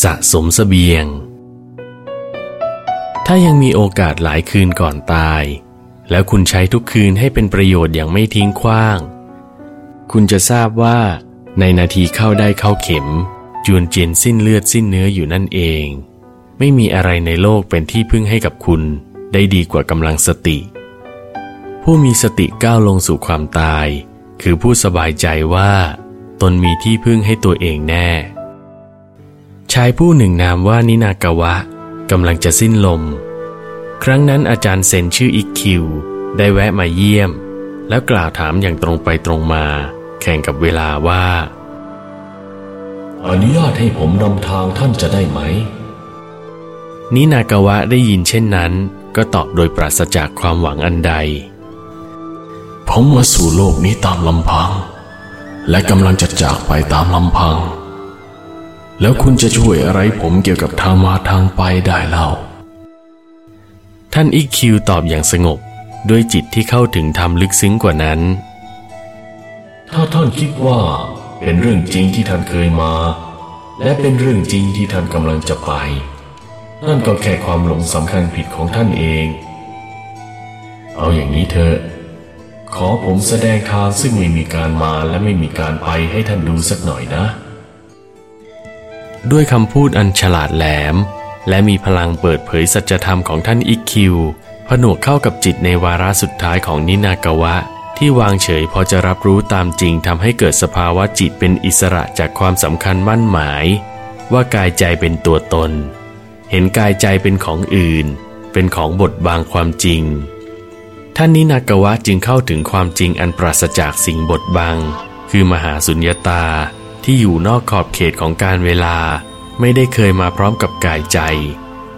สะสมสเสบียง ถ้ายังมีโอกาสหลายคืนก่อนตาย แล้วคุณใช้ทุกคืนให้เป็นประโยชน์อย่างไม่ทิ้งขว้าง คุณจะทราบว่า ในนาทีเข้าได้เข้าเข็มจวนเจียนสิ้นเลือดสิ้นเนื้ออยู่นั่นเอง ไม่มีอะไรในโลกเป็นที่พึ่งให้กับคุณได้ดีกว่ากำลังสติ ผู้มีสติก้าวลงสู่ความตาย คือผู้สบายใจว่า ตนมีที่พึ่งให้ตัวเองแน่ ชายผู้หนึ่งนามว่านินากาวะกำลังจะสิ้นลม ครั้งนั้นอาจารย์เซนชื่ออิกคิว ได้แวะมาเยี่ยม แล้วกล่าวถามอย่างตรงไปตรงมา แข่งกับเวลาว่าอนุญาตให้ผมนำทางท่านจะได้ไหม นินากาวะได้ยินเช่นนั้น ก็ตอบโดยปราศจากความหวังอันใด ผมมาสู่โลกนี้ตามลำพัง และกำลังจะจากไปตามลำพัง แล้วคุณจะช่วยอะไรผมเกี่ยวกับทางมาทางไปได้เล่า ท่านอิกคิวตอบอย่างสงบด้วยจิตที่เข้าถึงธรรมลึกซึ้งกว่านั้น ถ้าท่านคิดว่าเป็นเรื่องจริงที่ท่านเคยมา และเป็นเรื่องจริงที่ท่านกำลังจะไป นั่นก็แค่ความหลงสำคัญผิดของท่านเอง เอาอย่างนี้เถอะขอผมแสดงทางซึ่งไม่มีการมาและไม่มีการไปให้ท่านดูสักหน่อยนะ ด้วยคำพูดอันฉลาดแหลม และมีพลังเปิดเผยสัจธรรมของท่านอิกคิวผนวกเข้ากับจิตในวาระสุดท้ายของนินากาวะ ที่วางเฉยพอจะรับรู้ตามจริงทำให้เกิดสภาวะจิตเป็นอิสระจากความสำคัญมั่นหมาย ว่ากายใจเป็นตัวตน เห็นกายใจเป็นของอื่น เป็นของบทบางความจริง ท่านนินากาวะจึงเข้าถึงความจริงอันปราศจากสิ่งบทบัง คือมหาสุญญตา ที่อยู่นอกขอบเขตของการเวลา ไม่ได้เคยมาพร้อมกับกายใจ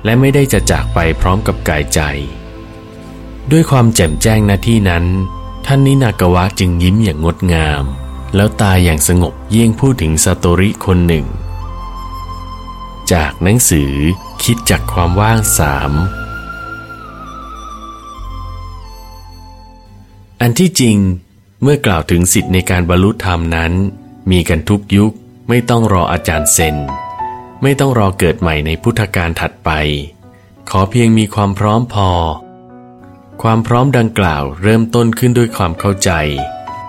และไม่ได้จะจากไปพร้อมกับกายใจ ด้วยความแจ่มแจ้งหน้าที่นั้น ท่านนินากาวะจึงยิ้มอย่างงดงาม แล้วตายอย่างสงบเยี่ยงพูดถึงซาโตริคนหนึ่ง จากหนังสือคิดจากความว่างสามอันที่จริงเมื่อกล่าวถึงสิทธิในการบรรลุธรรมนั้น มีกันทุกยุคไม่ต้องรออาจารย์เซน ไม่ต้องรอเกิดใหม่ในพุทธกาลถัดไป ขอเพียงมีความพร้อมพอ ความพร้อมดังกล่าวเริ่มต้นขึ้นด้วยความเข้าใจ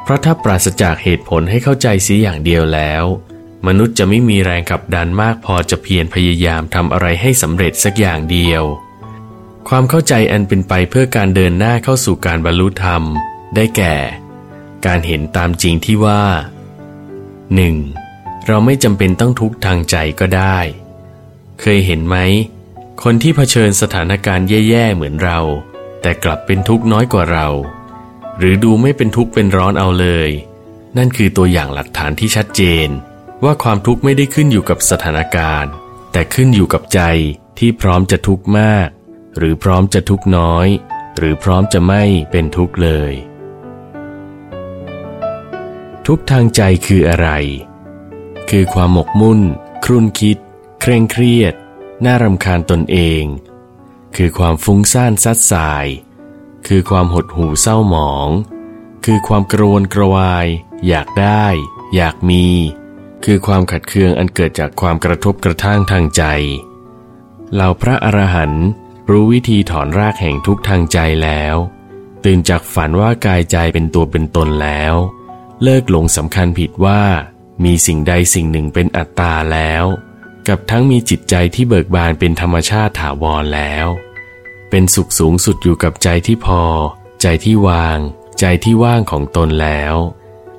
เพราะถ้าปราศจากเหตุผลให้เข้าใจสีอย่างเดียวแล้ว มนุษย์จะไม่มีแรงขับดันมากพอจะเพียรพยายามทำอะไรให้สำเร็จสักอย่างเดียว ความเข้าใจอันเป็นไปเพื่อการเดินหน้าเข้าสู่การบรรลุธรรม ได้แก่ การเห็นตามจริงที่ว่า 1. เราไม่จำเป็นต้องทุกข์ทางใจก็ได้ เคยเห็นไหม คนที่เผชิญสถานการณ์แย่ๆเหมือนเรา แต่กลับเป็นทุกข์น้อยกว่าเรา หรือดูไม่เป็นทุกข์เป็นร้อนเอาเลย นั่นคือตัวอย่างหลักฐานที่ชัดเจน ว่าความทุกข์ไม่ได้ขึ้นอยู่กับสถานการณ์ แต่ขึ้นอยู่กับใจที่พร้อมจะทุกข์มาก หรือพร้อมจะทุกข์น้อย หรือพร้อมจะไม่เป็นทุกข์เลย ทุกทางใจคืออะไร คือความหมกมุ่น ครุ่นคิด เคร่งเครียด น่ารำคาญตนเอง คือความฟุ้งซ่านซัดสาย คือความหดหู่เศร้าหมอง คือความกระวนกระวาย อยากได้ อยากมี คือความขัดเคืองอันเกิดจากความกระทบกระทั่งทางใจ เหล่าพระอรหันต์รู้วิธีถอนรากแห่งทุกทางใจแล้ว ตื่นจากฝันว่ากายใจเป็นตัวเป็นตนแล้ว เลิกหลงสำคัญผิดว่า มีสิ่งใดสิ่งหนึ่งเป็นอัตตาแล้ว กับทั้งมีจิตใจที่เบิกบานเป็นธรรมชาติถาวรแล้ว เป็นสุขสูงสุดอยู่กับใจที่พอ ใจที่วาง ใจที่ว่างของตนแล้ว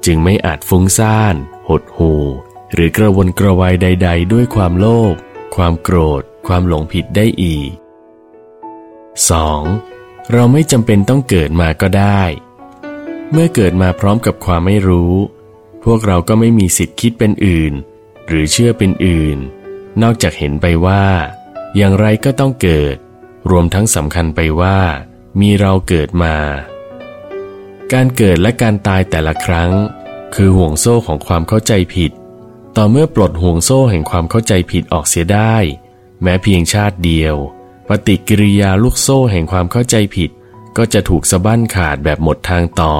จึงไม่อาจฟุ้งซ่าน หดหู่หรือกระวนกระวายใด ๆ ด้วยความโลภความโกรธ ความหลงผิดได้อีก 2. เราไม่จำเป็นต้องเกิดมาก็ได้ เมื่อเกิดมาพร้อมกับความไม่รู้ พวกเราก็ไม่มีสิทธิ์คิดเป็นอื่น หรือเชื่อเป็นอื่น นอกจากเห็นไปว่า อย่างไรก็ต้องเกิด รวมทั้งสำคัญไปว่า มีเราเกิดมา การเกิดและการตายแต่ละครั้ง คือห่วงโซ่ของความเข้าใจผิด ต่อเมื่อปลดห่วงโซ่แห่งความเข้าใจผิดออกเสียได้ แม้เพียงชาติเดียว ปฏิกิริยาลูกโซ่แห่งความเข้าใจผิด ก็จะถูกสะบั้นขาดแบบหมดทางต่อ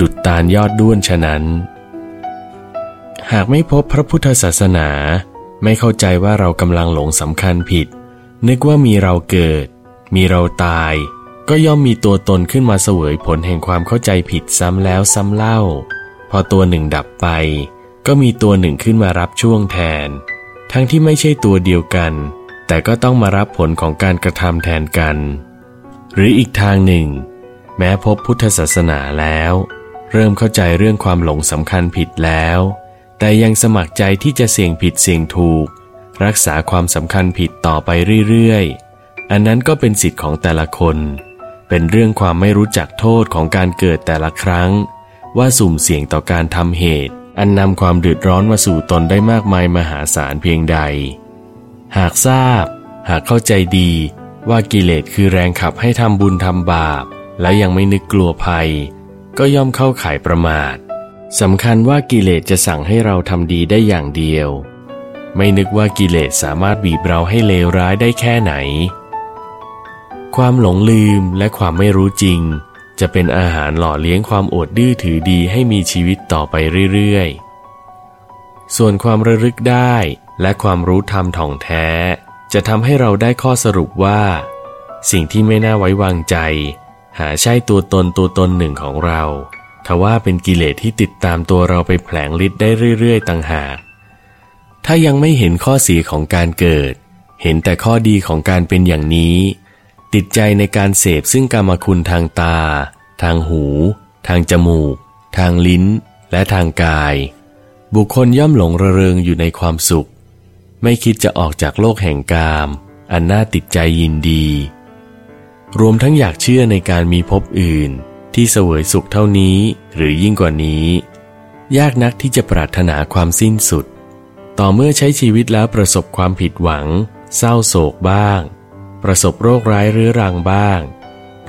ดุดตาลยอดด้วนฉะนั้น หากไม่พบพระพุทธศาสนา ไม่เข้าใจว่าเรากำลังหลงสำคัญผิด นึกว่ามีเราเกิด มีเราตาย ก็ย่อมมีตัวตนขึ้นมาเสวยผลแห่งความเข้าใจผิดซ้ำแล้วซ้ำเล่า พอตัวหนึ่งดับไป ก็มีตัวหนึ่งขึ้นมารับช่วงแทน ทั้งที่ไม่ใช่ตัวเดียวกัน แต่ก็ต้องมารับผลของการกระทำแทนกัน หรืออีกทางหนึ่ง แม้พบพุทธศาสนาแล้ว เริ่มเข้าใจเรื่องความหลงสำคัญผิดแล้ว แต่ยังสมัครใจที่จะเสี่ยงผิดเสี่ยงถูก รักษาความสำคัญผิดต่อไปเรื่อยๆ อันนั้นก็เป็นสิทธิ์ของแต่ละคน เป็นเรื่องความไม่รู้จักโทษของการเกิดแต่ละครั้ง ว่าสุ่มเสี่ยงต่อการทำเหตุ อันนำความเดือดร้อนมาสู่ตนได้มากมายมหาศาลเพียงใด หากทราบ หากเข้าใจดี ว่ากิเลสคือแรงขับให้ทำบุญทำบาป และยังไม่นึกกลัวภัย ก็ย่อมเข้าข่ายประมาทสำคัญว่ากิเลสจะสั่งให้เราทำดีได้อย่างเดียว ไม่นึกว่ากิเลสสามารถบีบเราให้เลวร้ายได้แค่ไหน ความหลงลืมและความไม่รู้จริง จะเป็นอาหารหล่อเลี้ยงความอดดื้อถือดีให้มีชีวิตต่อไปเรื่อยๆ ส่วนความระลึกได้และความรู้ธรรมท่องแท้ จะทำให้เราได้ข้อสรุปว่า สิ่งที่ไม่น่าไว้วางใจ หาใช่ตัวตนตัวตนหนึ่งของเราทว่าเป็นกิเลสที่ติดตามตัวเราไปแผลงฤทธิ์ได้เรื่อย ๆ ต่างหาก ถ้ายังไม่เห็นข้อเสียของการเกิด เห็นแต่ข้อดีของการเป็นอย่างนี้ ติดใจในการเสพซึ่งกรรมคุณทางตา ทางหู ทางจมูก ทางลิ้น และทางกาย บุคคลย่อมหลงระเริงอยู่ในความสุข ไม่คิดจะออกจากโลกแห่งกาม อันน่าติดใจยินดี รวมทั้งอยากเชื่อในการมีภพอื่น ที่เสวยสุขเท่านี้หรือยิ่งกว่านี้ ยากนักที่จะปรารถนาความสิ้นสุด ต่อเมื่อใช้ชีวิตแล้วประสบความผิดหวัง เศร้าโศกบ้าง ประสบโรคร้ายเรื้อรังบ้าง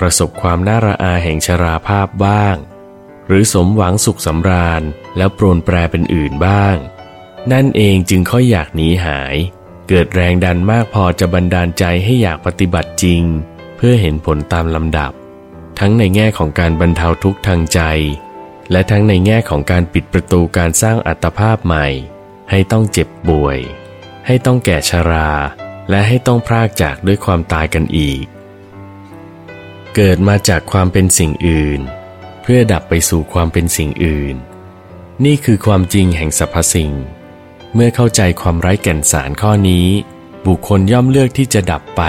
ประสบความน่าระอาแห่งชราภาพบ้าง หรือสมหวังสุขสำราญแล้วโปรนแปรเป็นอื่นบ้าง นั่นเองจึงค่อยอยากหนีหาย เกิดแรงดันมากพอจะบันดาลใจให้อยากปฏิบัติจริง เพื่อเห็นผลตามลำดับ ทั้งในแง่ของการบรรเทาทุกข์ทางใจ และทั้งในแง่ของการปิดประตูการสร้างอัตภาพใหม่ ให้ต้องเจ็บป่วย ให้ต้องแก่ชรา และให้ต้องพรากจากด้วยความตายกันอีก เกิดมาจากความเป็นสิ่งอื่น เพื่อดับไปสู่ความเป็นสิ่งอื่น นี่คือความจริงแห่งสรรพสิ่ง เมื่อเข้าใจความไร้แก่นสารข้อนี้ บุคคลย่อมเลือกที่จะดับไป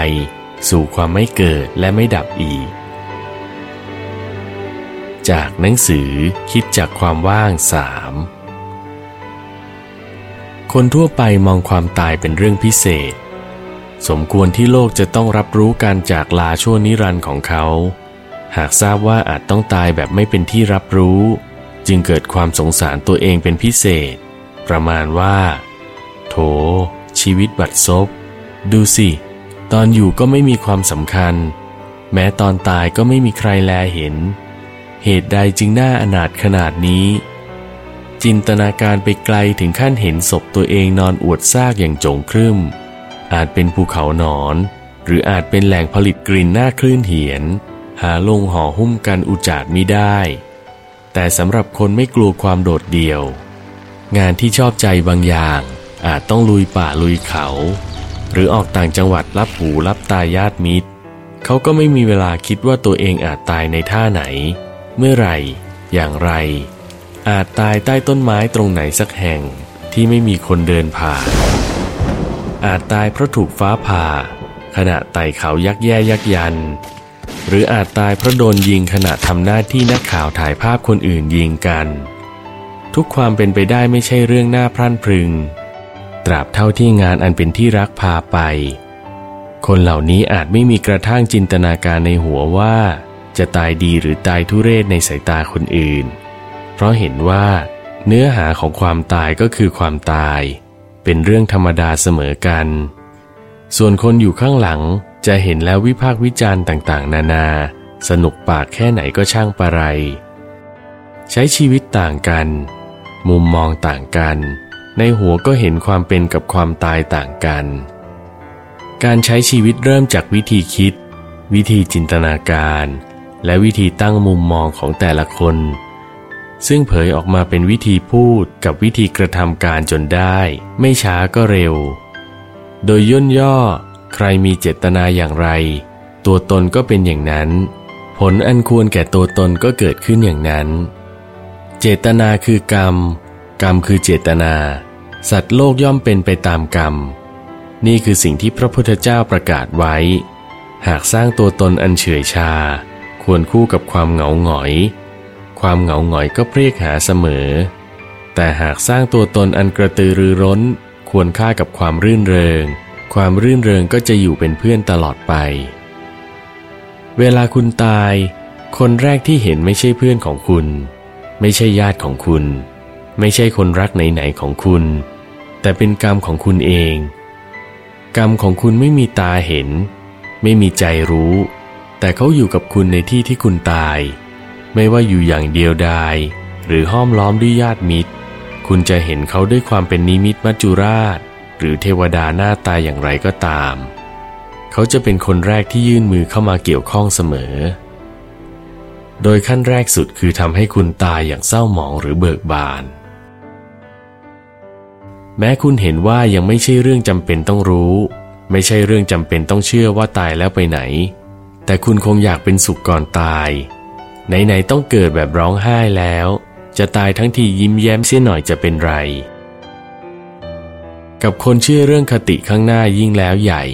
สู่ความไม่เกิดและไม่ดับอีก จากหนังสือคิดจากความว่างสามคนทั่วไปมองความตายเป็นเรื่องพิเศษ สมควรที่โลกจะต้องรับรู้การจากลาชั่วนิรันดร์ของเขา หากทราบว่าอาจต้องตายแบบไม่เป็นที่รับรู้ จึงเกิดความสงสารตัวเองเป็นพิเศษ ประมาณว่า โถ ชีวิตบัดซบ ดูสิ ตอนอยู่ก็ไม่มีความสำคัญ แม้ตอนตายก็ไม่มีใครแลเห็น เหตุใดจึงน่าอนาถขนาดนี้ จินตนาการไปไกลถึงขั้นเห็นศพตัวเองนอนอวดซากอย่างโจงครึ่มอาจเป็นภูเขาหนอน หรืออาจเป็นแหล่งผลิตกลิ่นหน้าคลื่นเหียน หาลงห่อหุ้มกันอุจาดมิได้ แต่สำหรับคนไม่กลัวความโดดเดี่ยว งานที่ชอบใจบางอย่าง อาจต้องลุยป่าลุยเขา หรือออกต่างจังหวัดรับหูรับตาญาติมิตร เขาก็ไม่มีเวลาคิดว่าตัวเองอาจตายในท่าไหน เมื่อไรอย่างไร อาจตายใต้ต้นไม้ตรงไหนสักแห่งที่ไม่มีคนเดินผ่าน อาจตายเพราะถูกฟ้าผ่า ขณะไต่เขายักแย่ยักยัน หรืออาจตายเพราะโดนยิงขณะทำหน้าที่นักข่าวถ่ายภาพคนอื่นยิงกัน ทุกความเป็นไปได้ไม่ใช่เรื่องน่าพรั่นพรึง ตราบเท่าที่งานอันเป็นที่รักพาไป คนเหล่านี้อาจไม่มีกระทั่งจินตนาการในหัวว่า จะตายดีหรือตายทุเรศในสายตาคนอื่น เพราะเห็นว่า เนื้อหาของความตายก็คือความตาย เป็นเรื่องธรรมดาเสมอกัน ส่วนคนอยู่ข้างหลังจะเห็นแล้ววิพากษ์วิจารณ์ต่างๆ นานา สนุกปากแค่ไหนก็ช่างปะไร ใช้ชีวิตต่างกัน มุมมองต่างกัน ในหัวก็เห็นความเป็นกับความตายต่างกัน การใช้ชีวิตเริ่มจากวิธีคิด วิธีจินตนาการ และวิธีตั้งมุมมองของแต่ละคน ซึ่งเผยออกมาเป็นวิธีพูดกับวิธีกระทำการจนได้ ไม่ช้าก็เร็ว โดยย่นย่อ ใครมีเจตนาอย่างไร ตัวตนก็เป็นอย่างนั้น ผลอันควรแก่ตัวตนก็เกิดขึ้นอย่างนั้น เจตนาคือกรรม กรรมคือเจตนา สัตว์โลกย่อมเป็นไปตามกรรม นี่คือสิ่งที่พระพุทธเจ้าประกาศไว้ หากสร้างตัวตนอันเฉื่อยชา ควรคู่กับความเหงาหงอย ความเหงาหงอยก็เพรียกหาเสมอ แต่หากสร้างตัวตนอันกระตือรือร้น ควรค่ากับความรื่นเริง ความรื่นเริงก็จะอยู่เป็นเพื่อนตลอดไป เวลาคุณตาย คนแรกที่เห็นไม่ใช่เพื่อนของคุณ ไม่ใช่ญาติของคุณ ไม่ใช่คนรักไหนๆของคุณ แต่เป็นกรรมของคุณเอง กรรมของคุณไม่มีตาเห็น ไม่มีใจรู้ แต่เขาอยู่กับคุณในที่ที่คุณตาย ไม่ว่าอยู่อย่างเดียวดาย หรือห้อมล้อมด้วยญาติมิตร คุณจะเห็นเขาด้วยความเป็นนิมิตมัจจุราช หรือเทวดาหน้าตาอย่างไรก็ตาม เขาจะเป็นคนแรกที่ยื่นมือเข้ามาเกี่ยวข้องเสมอ โดยขั้นแรกสุดคือทำให้คุณตายอย่างเศร้าหมองหรือเบิกบาน แม้คุณเห็นว่ายังไม่ใช่เรื่องจำเป็นต้องรู้ ไม่ใช่เรื่องจำเป็นต้องเชื่อว่าตายแล้วไปไหน แต่คุณคงอยากเป็นสุขก่อนตาย ไหนๆต้องเกิดแบบร้องไห้แล้ว จะตายทั้งทียิ้มแย้มเสียหน่อยจะเป็นไร กับคนเชื่อเรื่องคติข้างหน้ายิ่งแล้วใหญ่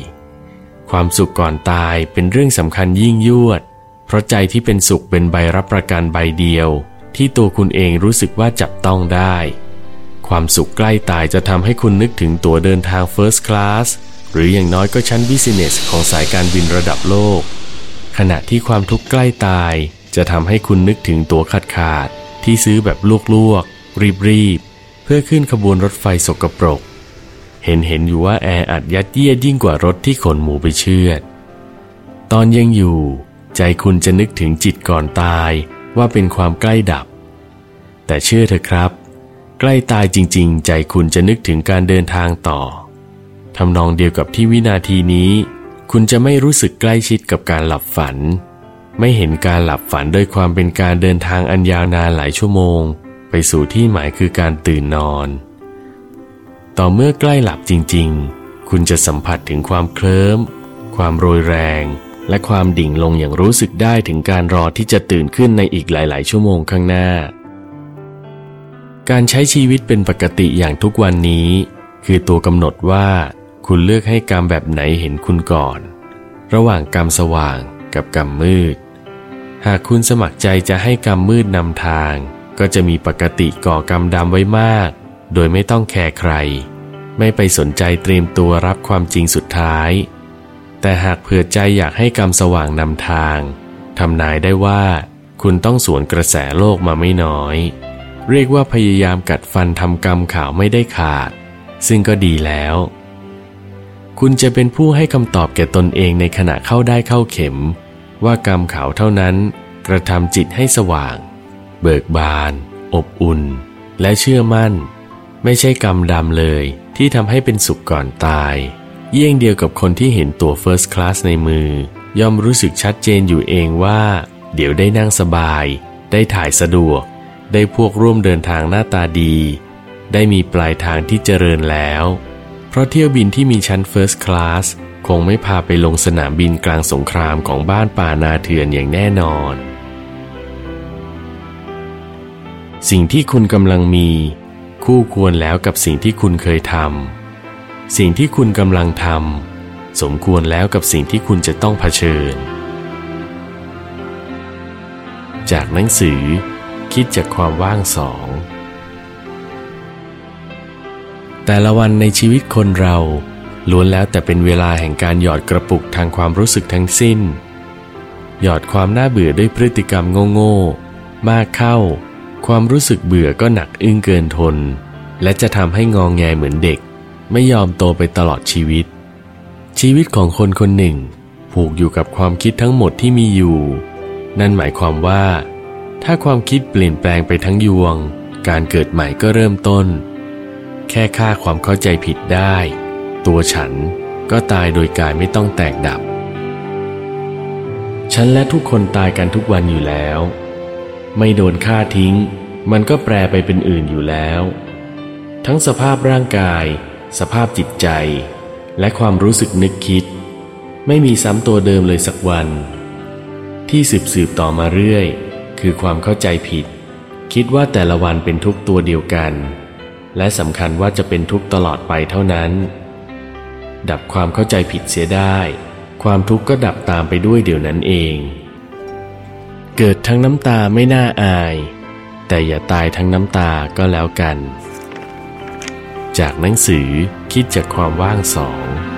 ความสุขก่อนตายเป็นเรื่องสำคัญยิ่งยวด เพราะใจที่เป็นสุข เป็นใบรับประกันใบเดียว ที่ตัวคุณเองรู้สึกว่าจับต้องได้ ความสุขใกล้ตายจะทำให้คุณนึกถึงตั๋วเดินทาง First Class หรืออย่างน้อยก็ชั้น Business ของสายการบินระดับโลก ขณะที่ความทุกข์ใกล้ตาย จะทำให้คุณนึกถึงตัวขาดขาดที่ซื้อแบบลวกๆรีบๆ เพื่อขึ้นขบวนรถไฟสกปรก เห็นเห็นอยู่ว่าแออัดยัดเยียดยิ่งกว่ารถที่ขนหมูไปเชือด ตอนยังอยู่ ใจคุณจะนึกถึงจิตก่อนตายว่าเป็นความใกล้ดับ แต่เชื่อเถอะครับ ใกล้ตายจริง ๆ ใจคุณจะนึกถึงการเดินทางต่อทำนองเดียวกับที่วินาทีนี้ คุณจะไม่รู้สึกใกล้ชิดกับการหลับฝัน ไม่เห็นการหลับฝันโดยความเป็นการเดินทางอันยาวนานหลายชั่วโมง ไปสู่ที่หมายคือการตื่นนอน ต่อเมื่อใกล้หลับจริง ๆ คุณจะสัมผัสถึงความเคลิ้มความโรยแรง และความดิ่งลงอย่างรู้สึกได้ถึงการรอที่จะตื่นขึ้นในอีกหลาย ๆ ชั่วโมงข้างหน้า การใช้ชีวิตเป็นปกติอย่างทุกวันนี้ คือตัวกำหนดว่า คุณเลือกให้กรรมแบบไหนเห็นคุณก่อน ระหว่างกรรมสว่างกับกรรมมืด หากคุณสมัครใจจะให้กรรมมืดนำทาง ก็จะมีปกติก่อกรรมดำไว้มาก โดยไม่ต้องแคร์ใคร ไม่ไปสนใจเตรียมตัวรับความจริงสุดท้าย แต่หากเผื่อใจอยากให้กรรมสว่างนำทางทำนายได้ว่าคุณต้องสวนกระแสโลกมาไม่น้อย เรียกว่าพยายามกัดฟันทำกรรมข่าวไม่ได้ขาด ซึ่งก็ดีแล้ว คุณจะเป็นผู้ให้คำตอบแก่ตนเองในขณะเข้าได้เข้าเข็ม ว่ากรรมเขาวเท่านั้น กระทำจิตให้สว่าง เบิกบาน อบอุ่น และเชื่อมั่น ไม่ใช่กรรมดำเลยที่ทำให้เป็นสุขก่อนตาย เยี่ยงเดียวกับคนที่เห็นตัว First Class ในมือย่อมรู้สึกชัดเจนอยู่เองว่า เดี๋ยวได้นั่งสบาย ได้ถ่ายสะดวก ได้พวกร่วมเดินทางหน้าตาดี ได้มีปลายทางที่เจริญแล้ว เพราะเที่ยวบินที่มีชั้น First Class คงไม่พาไปลงสนามบินกลางสงครามของบ้านป่านาเถื่อนอย่างแน่นอน สิ่งที่คุณกำลังมี คู่ควรแล้วกับสิ่งที่คุณเคยทำ สิ่งที่คุณกำลังทำสมควรแล้วกับสิ่งที่คุณจะต้องเผชิญ จากหนังสือ คิดจากความว่างสอง แต่ละวันในชีวิตคนเราล้วนแล้วแต่เป็นเวลาแห่งการหยอดกระปุกทางความรู้สึกทั้งสิ้น หยอดความน่าเบื่อด้วยพฤติกรรมโง่ๆ มากเข้า ความรู้สึกเบื่อก็หนักอึ้งเกินทน และจะทำให้งองแงเหมือนเด็ก ไม่ยอมโตไปตลอดชีวิต ชีวิตของคนคนหนึ่ง ผูกอยู่กับความคิดทั้งหมดที่มีอยู่ นั่นหมายความว่า ถ้าความคิดเปลี่ยนแปลงไปทั้งยวง การเกิดใหม่ก็เริ่มต้น แค่ฆ่าความเข้าใจผิดได้ ตัวฉันก็ตายโดยกายไม่ต้องแตกดับ ฉันและทุกคนตายกันทุกวันอยู่แล้ว ไม่โดนฆ่าทิ้ง มันก็แปรไปเป็นอื่นอยู่แล้ว ทั้งสภาพร่างกาย สภาพจิตใจ และความรู้สึกนึกคิด ไม่มีซ้ำตัวเดิมเลยสักวัน ที่สืบสืบต่อมาเรื่อย คือความเข้าใจผิด คิดว่าแต่ละวันเป็นทุกตัวเดียวกัน และสำคัญว่าจะเป็นทุกตลอดไปเท่านั้น ดับความเข้าใจผิดเสียได้ ความทุกข์ก็ดับตามไปด้วยเดี๋ยวนั้นเอง เกิดทั้งน้ำตาไม่น่าอาย แต่อย่าตายทั้งน้ำตาก็แล้วกัน จากหนังสือคิดจากความว่างสอง